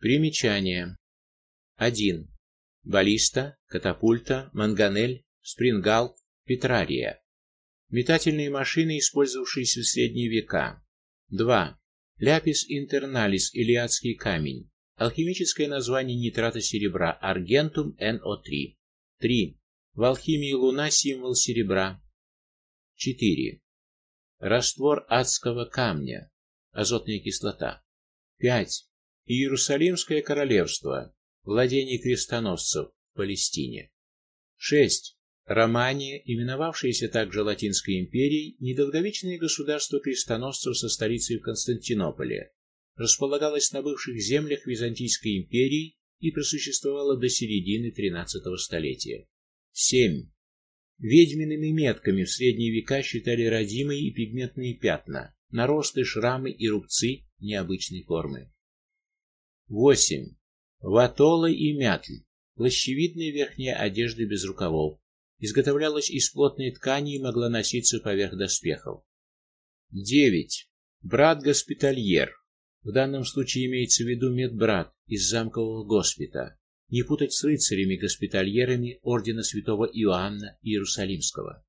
Примечание. 1. Баллиста, катапульта, манганель, спрингалт, петрария. Метательные машины, использовавшиеся в средние века. 2. Ляпис интерналис или адский камень. Алхимическое название нитрата серебра аргентум NO3. 3. В алхимии луна символ серебра. 4. Раствор адского камня. Азотная кислота. 5. Иерусалимское королевство. Владение крестоносцев в Палестине. 6. Романия, именовавшаяся также Латинской империей, недолговечное государство крестоносцев со столицей в Константинополе, располагалось на бывших землях Византийской империи и просуществовало до середины XIII столетия. 7. Ведьмиными метками в средние века считали родимые и пигментные пятна, наросты, шрамы и рубцы необычной формы. 8. Ватолы и мятль плащевидная верхняя одежда без рукавов, изготовлялась из плотной ткани и могла носиться поверх доспехов. 9. Брат-госпитальер. В данном случае имеется в виду медбрат из замкового госпита. Не путать с рыцарями-госпитальерами ордена Святого Иоанна Иерусалимского.